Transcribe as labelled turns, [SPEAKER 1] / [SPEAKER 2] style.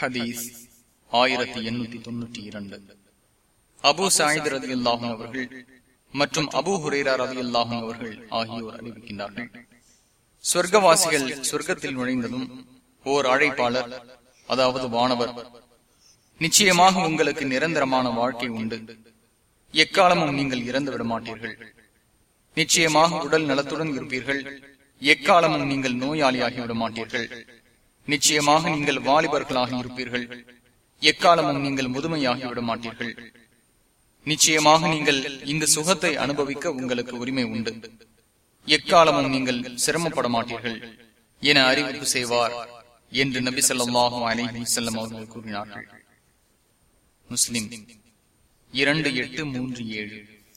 [SPEAKER 1] ஹதீஸ் ஆயிரத்தி எண்ணூத்தி தொன்னூற்றி இரண்டு. அபு சாயித் ரதி அல்லாஹும் அவர்கள் மற்றும் அபு ஹுரேரா ரதி அல்லாஹும் அவர்கள் ஆகியோர் அறிவிக்கின்றார்கள். சொர்க்கவாசிகள் சொர்க்கத்தில் நுழைந்ததும் ஓர் அழைப்பாளர் அதாவது வானவர் நிச்சயமாக உங்களுக்கு நிரந்தரமான வாழ்க்கை உண்டு. எக்காலமும் நீங்கள் இறந்து விட மாட்டீர்கள். நிச்சயமாக உடல் நலத்துடன் இருப்பீர்கள். எக்காலமும் நீங்கள் நோயாளியாகி விட மாட்டீர்கள். நிச்சயமாக நீங்கள் வாலிபர்களாக இருப்பீர்கள். எக்காலமும் நீங்கள் முதுமையாகி விட மாட்டீர்கள் நிச்சயமாக நீங்கள் இந்த சுகத்தை அனுபவிக்க உங்களுக்கு உரிமை உண்டு. எக்காலமும் நீங்கள் சிரமப்பட மாட்டீர்கள் என அறிவிப்பு செய்வார் என்று நபி சொல்லாஹு அலி செல்லம் அவர்கள் கூறினார்கள். முஸ்லிம் இரண்டு எட்டு மூன்று ஏழு.